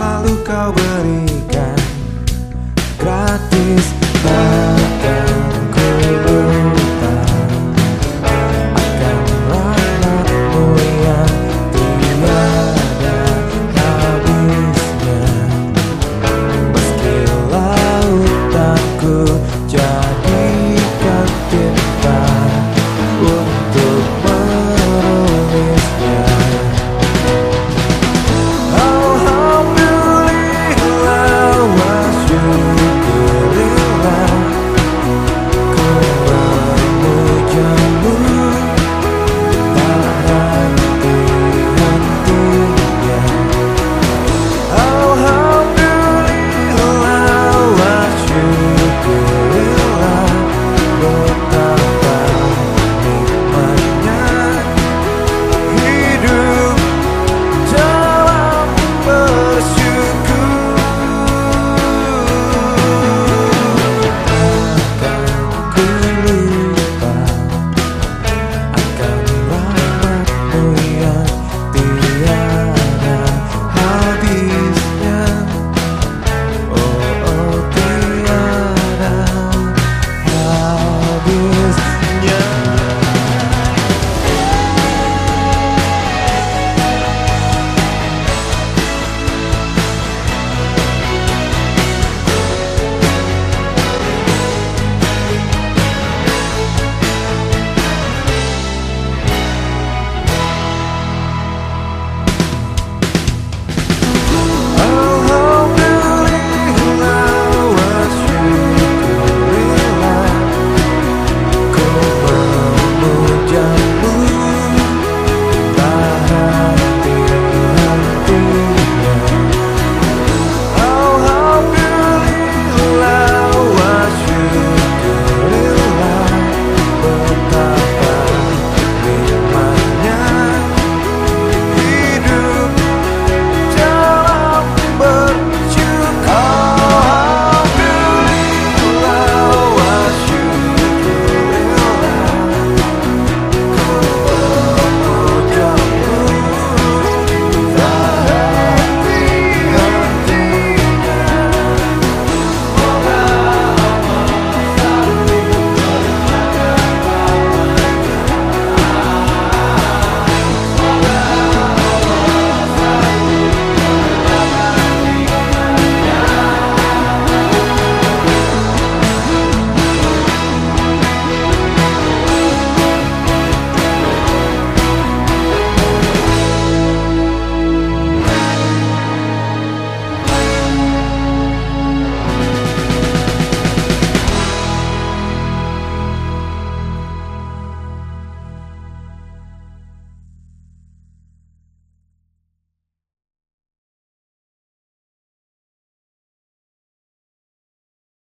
selalu kau berikan. Gratis